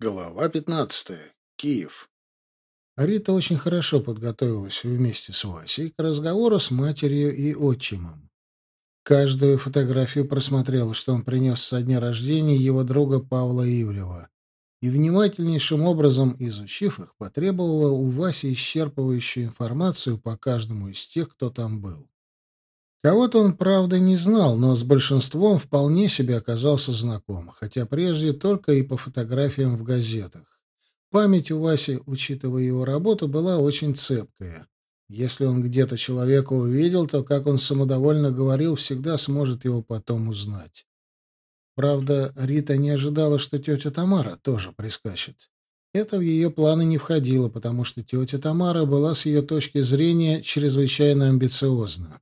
Глава 15. Киев. Рита очень хорошо подготовилась вместе с Васей к разговору с матерью и отчимом. Каждую фотографию просмотрела, что он принес со дня рождения его друга Павла Ивлева, и внимательнейшим образом изучив их, потребовала у Васи исчерпывающую информацию по каждому из тех, кто там был. Кого-то он, правда, не знал, но с большинством вполне себе оказался знаком, хотя прежде только и по фотографиям в газетах. Память у Васи, учитывая его работу, была очень цепкая. Если он где-то человека увидел, то, как он самодовольно говорил, всегда сможет его потом узнать. Правда, Рита не ожидала, что тетя Тамара тоже прискачет. Это в ее планы не входило, потому что тетя Тамара была с ее точки зрения чрезвычайно амбициозна.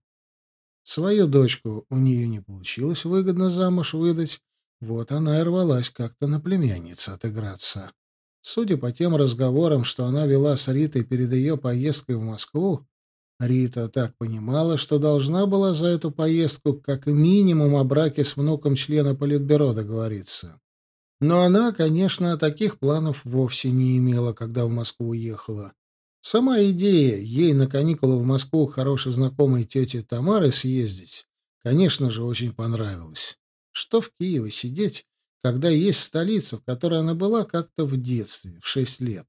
Свою дочку у нее не получилось выгодно замуж выдать, вот она и рвалась как-то на племянницу отыграться. Судя по тем разговорам, что она вела с Ритой перед ее поездкой в Москву, Рита так понимала, что должна была за эту поездку как минимум о браке с внуком члена Политбюро договориться. Но она, конечно, таких планов вовсе не имела, когда в Москву уехала. Сама идея ей на каникулы в Москву к хорошей знакомой тете Тамары съездить, конечно же, очень понравилась. Что в Киеве сидеть, когда есть столица, в которой она была как-то в детстве, в шесть лет.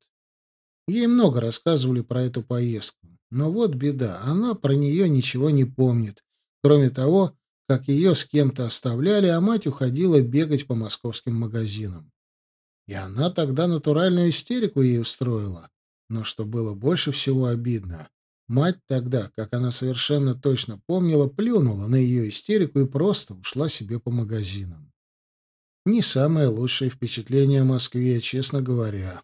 Ей много рассказывали про эту поездку. Но вот беда, она про нее ничего не помнит, кроме того, как ее с кем-то оставляли, а мать уходила бегать по московским магазинам. И она тогда натуральную истерику ей устроила. Но что было больше всего обидно, мать тогда, как она совершенно точно помнила, плюнула на ее истерику и просто ушла себе по магазинам. Не самое лучшее впечатление о Москве, честно говоря.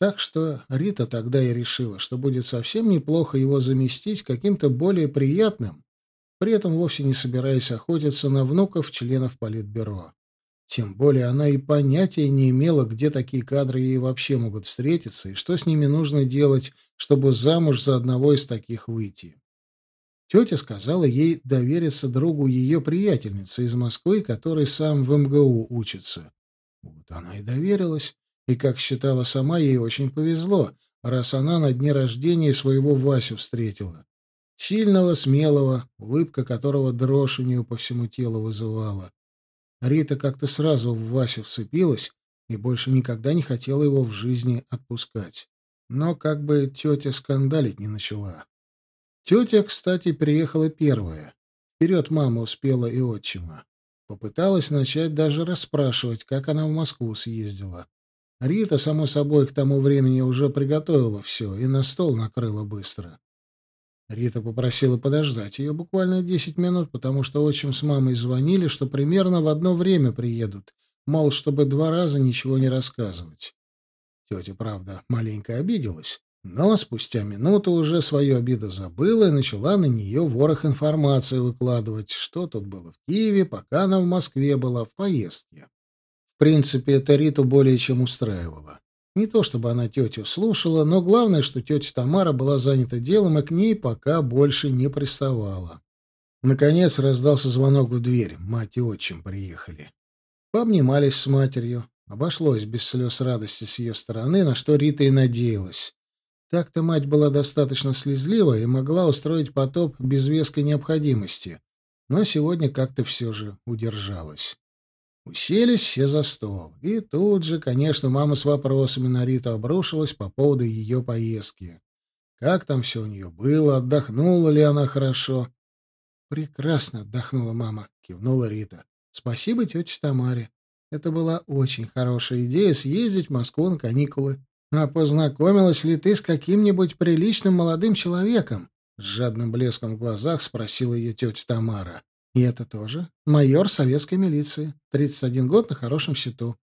Так что Рита тогда и решила, что будет совсем неплохо его заместить каким-то более приятным, при этом вовсе не собираясь охотиться на внуков членов Политбюро. Тем более она и понятия не имела, где такие кадры ей вообще могут встретиться и что с ними нужно делать, чтобы замуж за одного из таких выйти. Тетя сказала ей довериться другу ее приятельницы из Москвы, который сам в МГУ учится. Вот она и доверилась, и, как считала сама, ей очень повезло, раз она на дне рождения своего Васю встретила. Сильного, смелого, улыбка которого дрожь у нее по всему телу вызывала. Рита как-то сразу в Васю вцепилась и больше никогда не хотела его в жизни отпускать. Но как бы тетя скандалить не начала. Тетя, кстати, приехала первая. Вперед мама успела и отчима. Попыталась начать даже расспрашивать, как она в Москву съездила. Рита, само собой, к тому времени уже приготовила все и на стол накрыла быстро. Рита попросила подождать ее буквально десять минут, потому что отчим с мамой звонили, что примерно в одно время приедут, мол, чтобы два раза ничего не рассказывать. Тетя, правда, маленько обиделась, но спустя минуту уже свою обиду забыла и начала на нее ворох информации выкладывать, что тут было в Киеве, пока она в Москве была в поездке. В принципе, это Риту более чем устраивало. Не то чтобы она тетю слушала, но главное, что тетя Тамара была занята делом и к ней пока больше не приставала. Наконец раздался звонок в дверь. Мать и отчим приехали. Пообнимались с матерью. Обошлось без слез радости с ее стороны, на что Рита и надеялась. Так-то мать была достаточно слезлива и могла устроить потоп без веской необходимости, но сегодня как-то все же удержалась. Уселись все за стол. И тут же, конечно, мама с вопросами на Риту обрушилась по поводу ее поездки. Как там все у нее было, отдохнула ли она хорошо? «Прекрасно отдохнула мама», — кивнула Рита. «Спасибо тете Тамаре. Это была очень хорошая идея съездить в Москву на каникулы. А познакомилась ли ты с каким-нибудь приличным молодым человеком?» С жадным блеском в глазах спросила ее тетя Тамара. И это тоже майор советской милиции. 31 год на хорошем счету.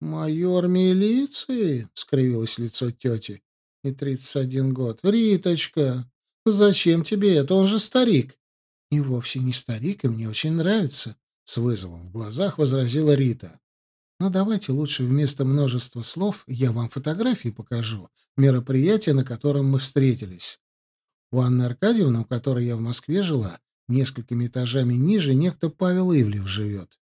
«Майор милиции?» — скривилось лицо тети. «И 31 год. Риточка, зачем тебе это? Он же старик». «И вовсе не старик, и мне очень нравится», — с вызовом в глазах возразила Рита. «Но давайте лучше вместо множества слов я вам фотографии покажу, мероприятие, на котором мы встретились. У Анны Аркадьевны, у которой я в Москве жила, Несколькими этажами ниже некто Павел Ивлев живет.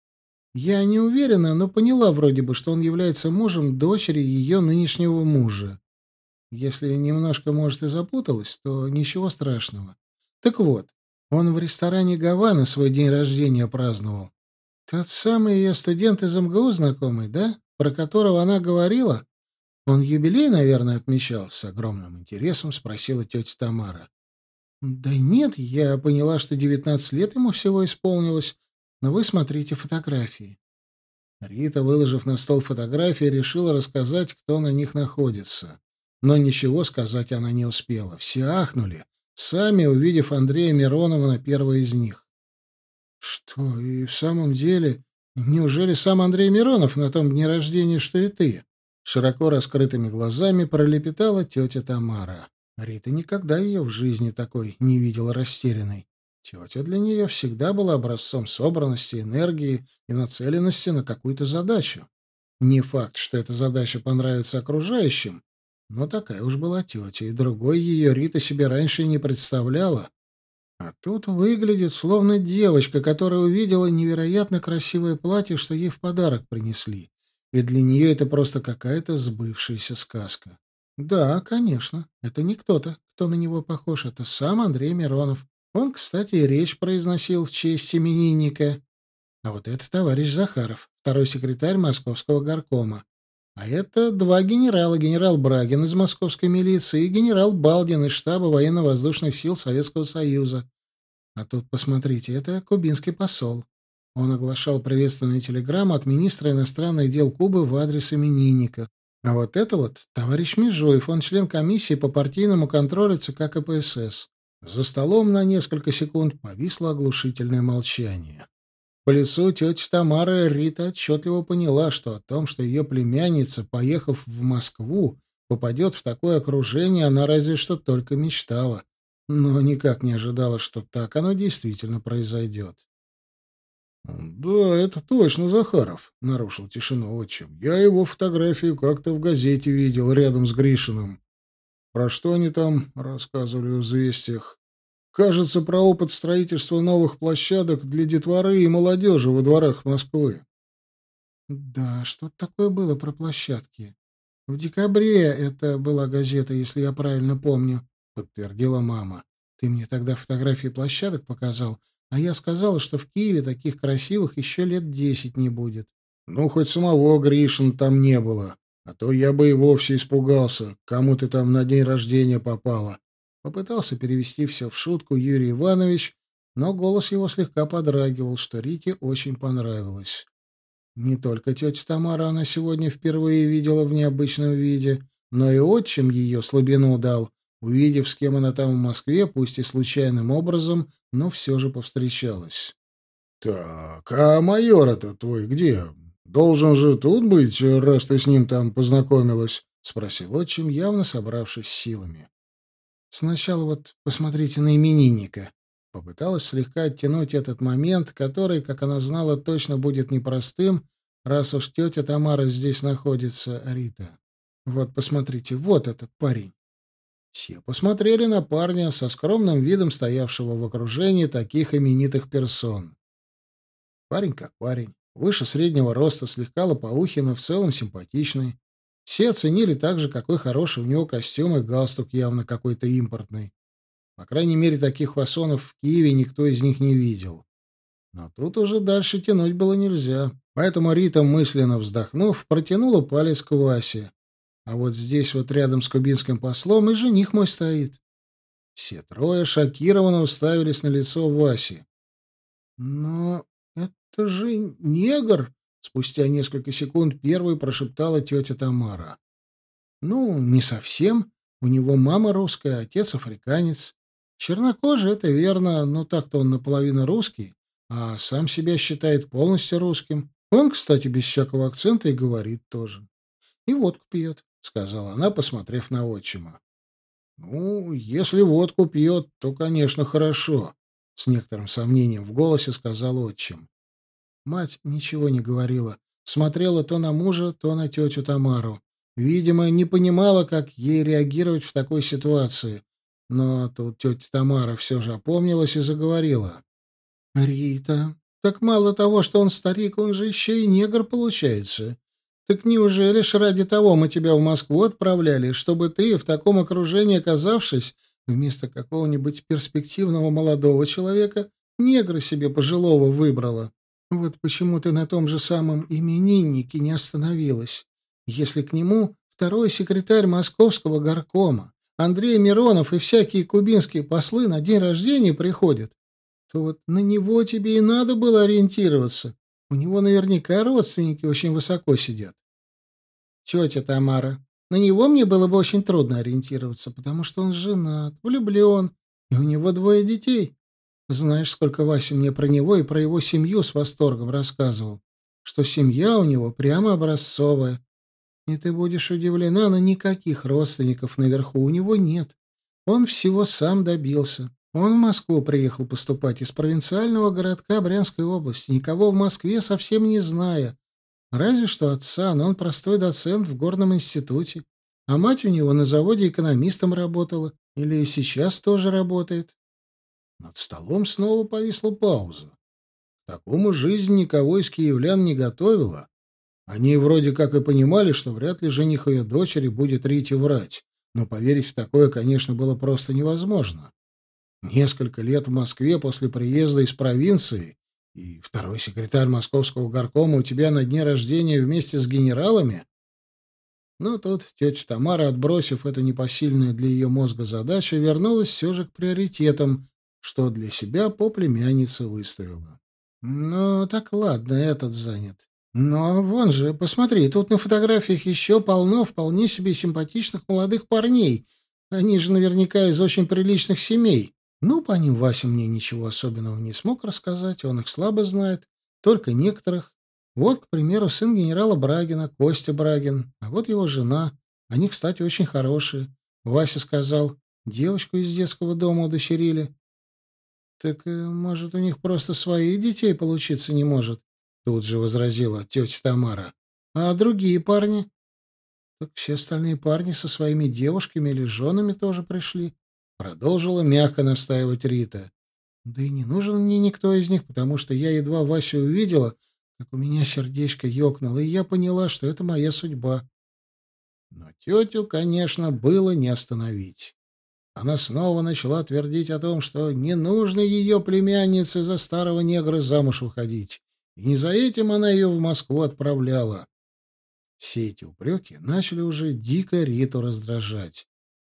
Я не уверена, но поняла вроде бы, что он является мужем дочери ее нынешнего мужа. Если немножко, может, и запуталась, то ничего страшного. Так вот, он в ресторане «Гавана» свой день рождения праздновал. Тот самый ее студент из МГУ знакомый, да? Про которого она говорила? Он юбилей, наверное, отмечал? С огромным интересом спросила тетя Тамара. Да нет, я поняла, что девятнадцать лет ему всего исполнилось, но вы смотрите фотографии. Рита, выложив на стол фотографии, решила рассказать, кто на них находится. Но ничего сказать она не успела. Все ахнули, сами увидев Андрея Миронова на первой из них. «Что, и в самом деле, неужели сам Андрей Миронов на том дне рождения, что и ты?» Широко раскрытыми глазами пролепетала тетя Тамара. Рита никогда ее в жизни такой не видела растерянной. Тетя для нее всегда была образцом собранности, энергии и нацеленности на какую-то задачу. Не факт, что эта задача понравится окружающим, но такая уж была тетя, и другой ее Рита себе раньше не представляла. А тут выглядит словно девочка, которая увидела невероятно красивое платье, что ей в подарок принесли. И для нее это просто какая-то сбывшаяся сказка. Да, конечно, это не кто-то, кто на него похож, это сам Андрей Миронов. Он, кстати, и речь произносил в честь именинника. А вот это товарищ Захаров, второй секретарь московского горкома. А это два генерала, генерал Брагин из московской милиции и генерал Балдин из штаба военно-воздушных сил Советского Союза. А тут, посмотрите, это кубинский посол. Он оглашал приветственную телеграмму от министра иностранных дел Кубы в адрес именинника. А вот это вот товарищ Межуев, он член комиссии по партийному контролю ЦК КПСС. За столом на несколько секунд повисло оглушительное молчание. По лицу тети Тамары Рита отчетливо поняла, что о том, что ее племянница, поехав в Москву, попадет в такое окружение, она разве что только мечтала, но никак не ожидала, что так оно действительно произойдет. «Да, это точно Захаров», — нарушил тишину отчим. «Я его фотографию как-то в газете видел рядом с Гришиным. Про что они там рассказывали в известиях? Кажется, про опыт строительства новых площадок для детворы и молодежи во дворах Москвы. Да, что такое было про площадки? В декабре это была газета, если я правильно помню, подтвердила мама. Ты мне тогда фотографии площадок показал, а я сказала, что в Киеве таких красивых еще лет десять не будет. Ну, хоть самого Гришин там не было. А то я бы и вовсе испугался, кому ты там на день рождения попала. Попытался перевести все в шутку Юрий Иванович, но голос его слегка подрагивал, что Рите очень понравилось. Не только тетя Тамара она сегодня впервые видела в необычном виде, но и отчим ее слабину дал, увидев, с кем она там в Москве, пусть и случайным образом, но все же повстречалась. — Так, а майор-то твой где? Должен же тут быть, раз ты с ним там познакомилась, — спросил отчим, явно собравшись силами. — Сначала вот посмотрите на именинника. Попыталась слегка оттянуть этот момент, который, как она знала, точно будет непростым, раз уж тетя Тамара здесь находится, Рита. Вот, посмотрите, вот этот парень. Все посмотрели на парня со скромным видом стоявшего в окружении таких именитых персон. Парень как парень. Выше среднего роста, слегка лопоухий, но в целом симпатичный. Все оценили также, какой хороший у него костюм и галстук явно какой-то импортный. По крайней мере, таких фасонов в Киеве никто из них не видел. Но тут уже дальше тянуть было нельзя. Поэтому Рита, мысленно вздохнув, протянула палец к Васе. А вот здесь вот рядом с кубинским послом и жених мой стоит. Все трое шокированно уставились на лицо Васи. Но «Это же негр!» — спустя несколько секунд первой прошептала тетя Тамара. «Ну, не совсем. У него мама русская, отец африканец. Чернокожий — это верно, но так-то он наполовину русский, а сам себя считает полностью русским. Он, кстати, без всякого акцента и говорит тоже. И водку пьет», — сказала она, посмотрев на отчима. «Ну, если водку пьет, то, конечно, хорошо», — с некоторым сомнением в голосе сказал отчим. Мать ничего не говорила. Смотрела то на мужа, то на тетю Тамару. Видимо, не понимала, как ей реагировать в такой ситуации. Но тут тетя Тамара все же опомнилась и заговорила. «Рита, Так мало того, что он старик, он же еще и негр получается. Так неужели ж ради того мы тебя в Москву отправляли, чтобы ты, в таком окружении оказавшись, вместо какого-нибудь перспективного молодого человека, негра себе пожилого выбрала? Вот почему ты на том же самом имениннике не остановилась, если к нему второй секретарь московского горкома, Андрей Миронов и всякие кубинские послы на день рождения приходят, то вот на него тебе и надо было ориентироваться. У него наверняка родственники очень высоко сидят. Тетя Тамара, на него мне было бы очень трудно ориентироваться, потому что он женат, влюблен, и у него двое детей. Знаешь, сколько Вася мне про него и про его семью с восторгом рассказывал, что семья у него прямо образцовая. И ты будешь удивлена, но никаких родственников наверху у него нет. Он всего сам добился. Он в Москву приехал поступать из провинциального городка Брянской области, никого в Москве совсем не зная. Разве что отца, но он простой доцент в горном институте. А мать у него на заводе экономистом работала. Или сейчас тоже работает. Над столом снова повисла пауза. Такому жизнь никого из киевлян не готовила. Они вроде как и понимали, что вряд ли жених ее дочери будет Рите врать. Но поверить в такое, конечно, было просто невозможно. Несколько лет в Москве после приезда из провинции, и второй секретарь московского горкома у тебя на дне рождения вместе с генералами? Но тут тетя Тамара, отбросив эту непосильную для ее мозга задачу, вернулась все же к приоритетам, что для себя по племяннице выставила. Ну, так ладно, этот занят. Но вон же, посмотри, тут на фотографиях еще полно вполне себе симпатичных молодых парней. Они же наверняка из очень приличных семей. Ну, по ним Вася мне ничего особенного не смог рассказать, он их слабо знает, только некоторых. Вот, к примеру, сын генерала Брагина, Костя Брагин, а вот его жена. Они, кстати, очень хорошие. Вася сказал, девочку из детского дома удочерили. Так, э, может, у них просто своих детей получиться не может? Тут же возразила тетя Тамара. А другие парни? Так все остальные парни со своими девушками или женами тоже пришли. Продолжила мягко настаивать Рита. Да и не нужен мне никто из них, потому что я едва Васю увидела, как у меня сердечко ёкнуло, и я поняла, что это моя судьба. Но тетю, конечно, было не остановить. Она снова начала твердить о том, что не нужно ее племяннице за старого негра замуж выходить, и не за этим она ее в Москву отправляла. Все эти упреки начали уже дико Риту раздражать.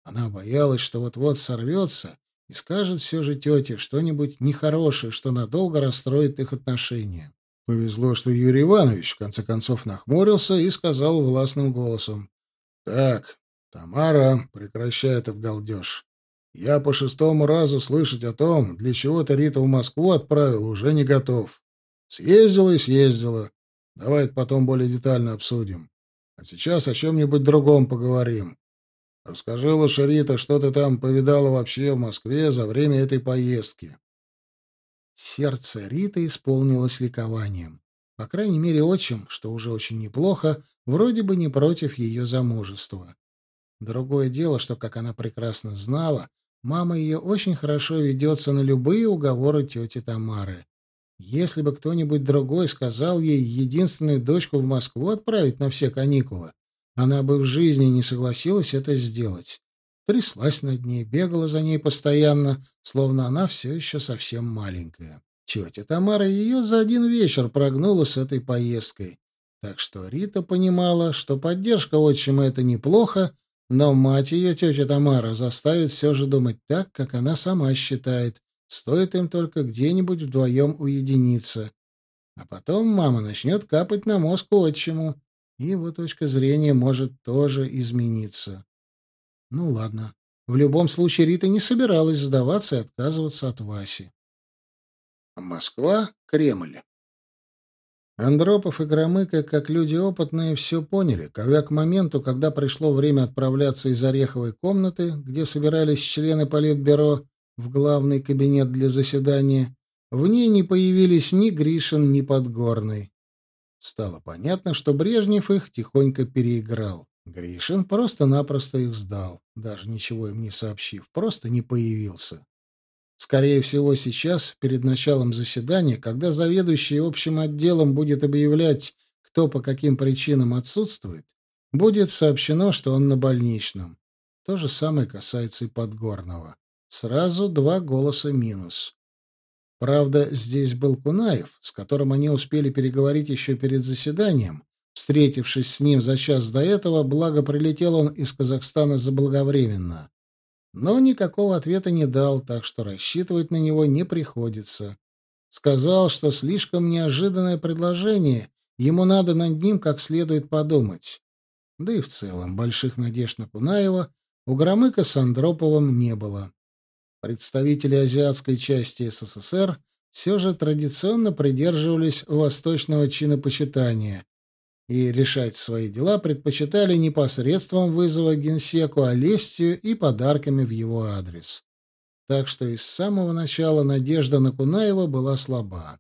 Она боялась, что вот-вот сорвется и скажет все же тете что-нибудь нехорошее, что надолго расстроит их отношения. Повезло, что Юрий Иванович в конце концов нахмурился и сказал властным голосом. — Так, Тамара, прекращай этот галдеж. Я по шестому разу слышать о том, для чего ты Рита в Москву отправил, уже не готов. Съездила и съездила. Давай потом более детально обсудим. А сейчас о чем-нибудь другом поговорим. Расскажи лучше, Рита, что ты там повидала вообще в Москве за время этой поездки. Сердце Риты исполнилось ликованием. По крайней мере, отчим, что уже очень неплохо, вроде бы не против ее замужества. Другое дело, что, как она прекрасно знала, мама ее очень хорошо ведется на любые уговоры тети Тамары. Если бы кто-нибудь другой сказал ей единственную дочку в Москву отправить на все каникулы, она бы в жизни не согласилась это сделать. Тряслась над ней, бегала за ней постоянно, словно она все еще совсем маленькая. Тетя Тамара ее за один вечер прогнула с этой поездкой. Так что Рита понимала, что поддержка отчима — это неплохо, но мать ее, тетя Тамара, заставит все же думать так, как она сама считает. Стоит им только где-нибудь вдвоем уединиться. А потом мама начнет капать на мозг отчиму, и его точка зрения может тоже измениться. Ну ладно. В любом случае Рита не собиралась сдаваться и отказываться от Васи. Москва, Кремль. Андропов и Громыко, как люди опытные, все поняли, когда к моменту, когда пришло время отправляться из Ореховой комнаты, где собирались члены Политбюро, в главный кабинет для заседания, в ней не появились ни Гришин, ни Подгорный. Стало понятно, что Брежнев их тихонько переиграл. Гришин просто-напросто их сдал, даже ничего им не сообщив, просто не появился. Скорее всего, сейчас, перед началом заседания, когда заведующий общим отделом будет объявлять, кто по каким причинам отсутствует, будет сообщено, что он на больничном. То же самое касается и Подгорного. Сразу два голоса минус. Правда, здесь был Кунаев, с которым они успели переговорить еще перед заседанием. Встретившись с ним за час до этого, благо прилетел он из Казахстана заблаговременно. Но никакого ответа не дал, так что рассчитывать на него не приходится. Сказал, что слишком неожиданное предложение, ему надо над ним как следует подумать. Да и в целом больших надежд на Кунаева у Громыка с Андроповым не было. Представители азиатской части СССР все же традиционно придерживались восточного чинопочитания и решать свои дела предпочитали не посредством вызова генсеку, а лестью и подарками в его адрес. Так что и с самого начала надежда на Кунаева была слаба.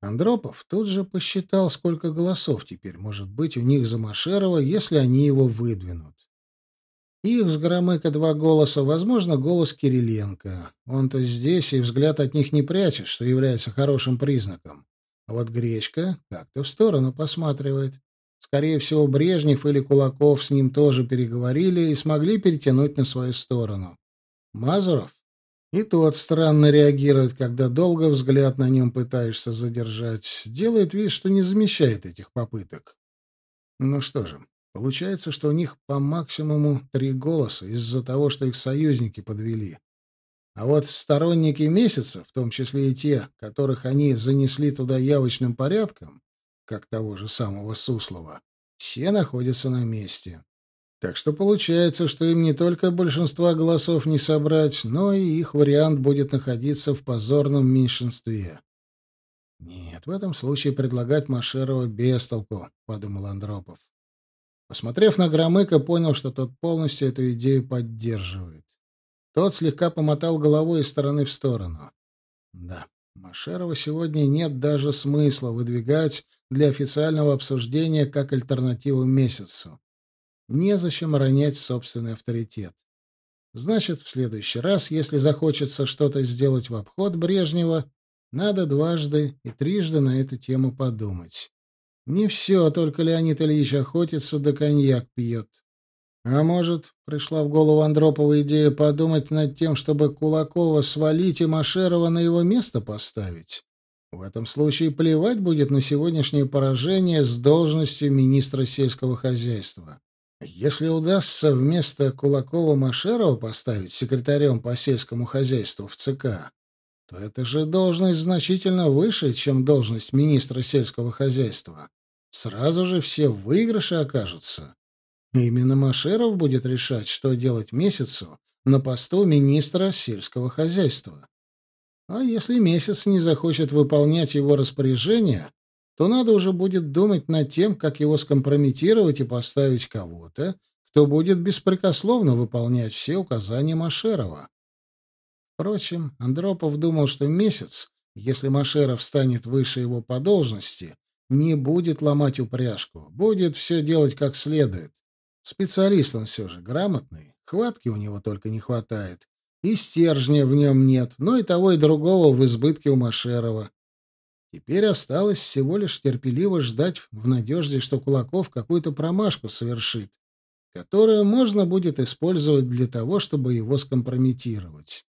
Андропов тут же посчитал, сколько голосов теперь может быть у них за Машерова, если они его выдвинут. Их с Громыка два голоса, возможно, голос Кириленко. Он-то здесь, и взгляд от них не прячет, что является хорошим признаком. А вот Гречка как-то в сторону посматривает. Скорее всего, Брежнев или Кулаков с ним тоже переговорили и смогли перетянуть на свою сторону. Мазуров? И тот странно реагирует, когда долго взгляд на нем пытаешься задержать. Делает вид, что не замечает этих попыток. Ну что же, получается, что у них по максимуму три голоса из-за того, что их союзники подвели. А вот сторонники месяца, в том числе и те, которых они занесли туда явочным порядком, как того же самого Суслова, все находятся на месте. Так что получается, что им не только большинства голосов не собрать, но и их вариант будет находиться в позорном меньшинстве. «Нет, в этом случае предлагать Машерова без толку», — подумал Андропов. Посмотрев на Громыка, понял, что тот полностью эту идею поддерживает. Тот слегка помотал головой из стороны в сторону. Да, Машерова сегодня нет даже смысла выдвигать для официального обсуждения как альтернативу месяцу. Незачем ронять собственный авторитет. Значит, в следующий раз, если захочется что-то сделать в обход Брежнева, надо дважды и трижды на эту тему подумать. Не все, только Леонид Ильич охотится да коньяк пьет. А может, пришла в голову Андропова идея подумать над тем, чтобы Кулакова свалить и Машерова на его место поставить? В этом случае плевать будет на сегодняшнее поражение с должностью министра сельского хозяйства. Если удастся вместо Кулакова-Машерова поставить секретарем по сельскому хозяйству в ЦК, то это же должность значительно выше, чем должность министра сельского хозяйства. Сразу же все выигрыши окажутся. Именно Машеров будет решать, что делать месяцу на посту министра сельского хозяйства. А если месяц не захочет выполнять его распоряжения, то надо уже будет думать над тем, как его скомпрометировать и поставить кого-то, кто будет беспрекословно выполнять все указания Машерова. Впрочем, Андропов думал, что месяц, если Машеров станет выше его по должности, не будет ломать упряжку, будет все делать как следует. Специалист он все же грамотный, хватки у него только не хватает. И стержня в нем нет, но и того, и другого в избытке у Машерова. Теперь осталось всего лишь терпеливо ждать в надежде, что Кулаков какую-то промашку совершит, которую можно будет использовать для того, чтобы его скомпрометировать.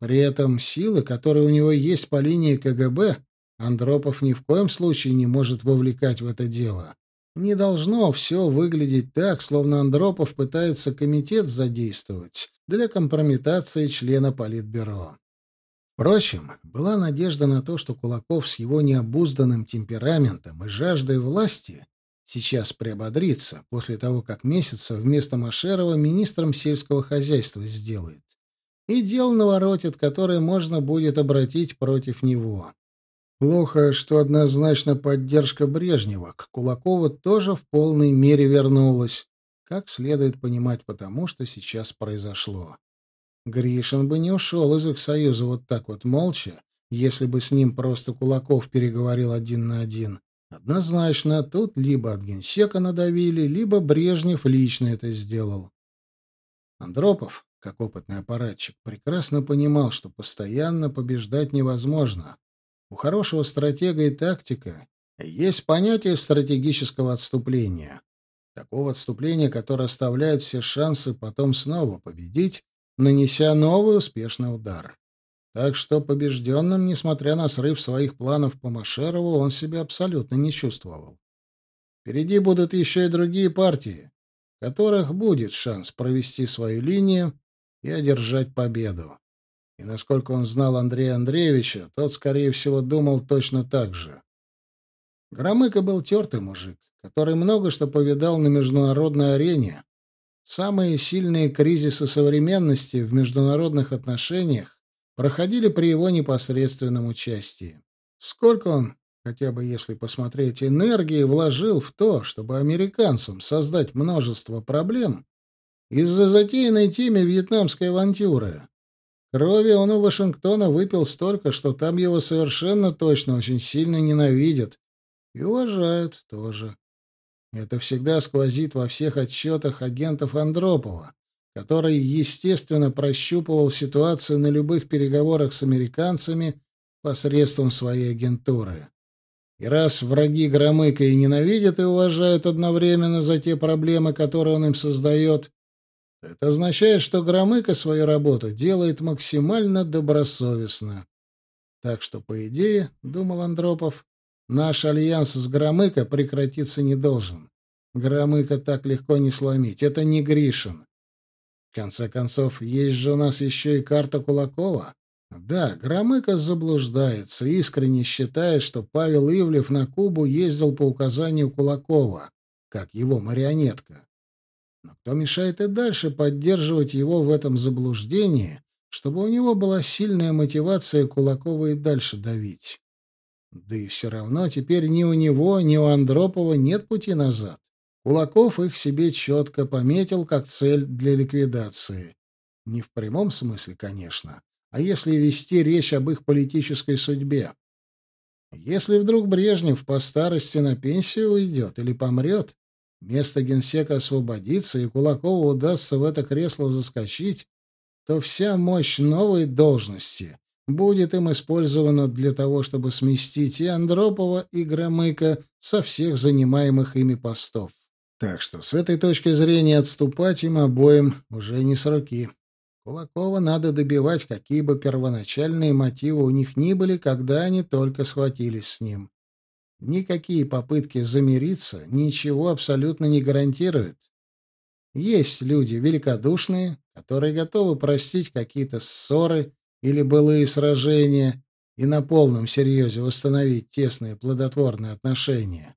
При этом силы, которые у него есть по линии КГБ, Андропов ни в коем случае не может вовлекать в это дело. Не должно все выглядеть так, словно Андропов пытается комитет задействовать для компрометации члена Политбюро. Впрочем, была надежда на то, что Кулаков с его необузданным темпераментом и жаждой власти сейчас приободрится после того, как месяца вместо Машерова министром сельского хозяйства сделает. И дел наворотит, которое можно будет обратить против него. Плохо, что однозначно поддержка Брежнева к Кулакову тоже в полной мере вернулась, как следует понимать потому, что сейчас произошло. Гришин бы не ушел из их союза вот так вот молча, если бы с ним просто Кулаков переговорил один на один. Однозначно, тут либо от генсека надавили, либо Брежнев лично это сделал. Андропов, как опытный аппаратчик, прекрасно понимал, что постоянно побеждать невозможно. У хорошего стратега и тактика есть понятие стратегического отступления. Такого отступления, которое оставляет все шансы потом снова победить, нанеся новый успешный удар. Так что побежденным, несмотря на срыв своих планов по Машерову, он себя абсолютно не чувствовал. Впереди будут еще и другие партии, которых будет шанс провести свою линию и одержать победу. И насколько он знал Андрея Андреевича, тот, скорее всего, думал точно так же. Громыко был тертый мужик, который много что повидал на международной арене. Самые сильные кризисы современности в международных отношениях проходили при его непосредственном участии. Сколько он, хотя бы если посмотреть, энергии вложил в то, чтобы американцам создать множество проблем из-за затеянной теме вьетнамской авантюры. Крови он у Вашингтона выпил столько, что там его совершенно точно очень сильно ненавидят и уважают тоже. Это всегда сквозит во всех отчетах агентов Андропова, который, естественно, прощупывал ситуацию на любых переговорах с американцами посредством своей агентуры. И раз враги Громыка и ненавидят и уважают одновременно за те проблемы, которые он им создает, это означает, что Громыко свою работу делает максимально добросовестно. Так что, по идее, — думал Андропов, Наш альянс с Громыко прекратиться не должен. Громыко так легко не сломить. Это не Гришин. В конце концов, есть же у нас еще и карта Кулакова. Да, Громыко заблуждается, искренне считает, что Павел Ивлев на Кубу ездил по указанию Кулакова, как его марионетка. Но кто мешает и дальше поддерживать его в этом заблуждении, чтобы у него была сильная мотивация Кулакова и дальше давить? Да и все равно теперь ни у него, ни у Андропова нет пути назад. Кулаков их себе четко пометил как цель для ликвидации. Не в прямом смысле, конечно, а если вести речь об их политической судьбе. Если вдруг Брежнев по старости на пенсию уйдет или помрет, место генсека освободится, и Кулакову удастся в это кресло заскочить, то вся мощь новой должности будет им использовано для того, чтобы сместить и Андропова, и Громыка со всех занимаемых ими постов. Так что с этой точки зрения отступать им обоим уже не с руки. Кулакова надо добивать, какие бы первоначальные мотивы у них ни были, когда они только схватились с ним. Никакие попытки замириться ничего абсолютно не гарантируют. Есть люди великодушные, которые готовы простить какие-то ссоры или былые сражения и на полном серьезе восстановить тесные плодотворные отношения.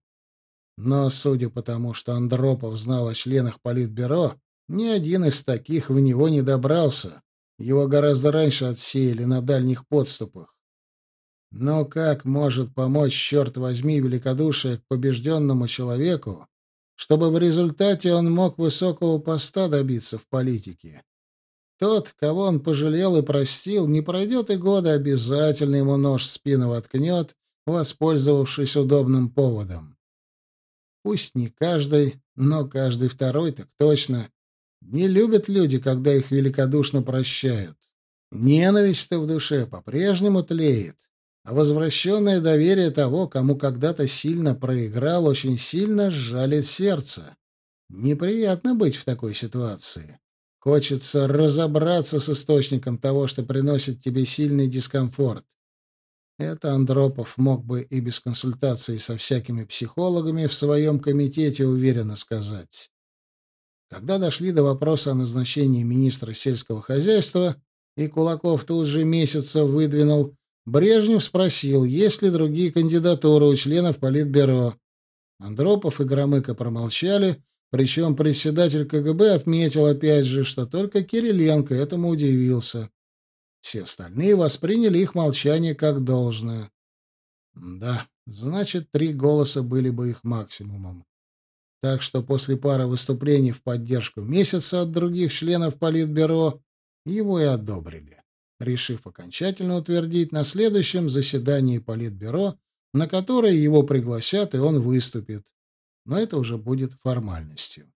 Но, судя по тому, что Андропов знал о членах Политбюро, ни один из таких в него не добрался. Его гораздо раньше отсеяли на дальних подступах. Но как может помочь, черт возьми, великодушие к побежденному человеку, чтобы в результате он мог высокого поста добиться в политике? Тот, кого он пожалел и простил, не пройдет и года, обязательно ему нож в спину воткнет, воспользовавшись удобным поводом. Пусть не каждый, но каждый второй так точно. Не любят люди, когда их великодушно прощают. Ненависть-то в душе по-прежнему тлеет, а возвращенное доверие того, кому когда-то сильно проиграл, очень сильно сжалит сердце. Неприятно быть в такой ситуации. Хочется разобраться с источником того, что приносит тебе сильный дискомфорт. Это Андропов мог бы и без консультации со всякими психологами в своем комитете уверенно сказать. Когда дошли до вопроса о назначении министра сельского хозяйства, и Кулаков тут же месяца выдвинул, Брежнев спросил, есть ли другие кандидатуры у членов Политбюро. Андропов и Громыко промолчали, причем председатель КГБ отметил опять же, что только Кириленко этому удивился. Все остальные восприняли их молчание как должное. Да, значит, три голоса были бы их максимумом. Так что после пары выступлений в поддержку месяца от других членов Политбюро его и одобрили, решив окончательно утвердить на следующем заседании Политбюро, на которое его пригласят, и он выступит но это уже будет формальностью.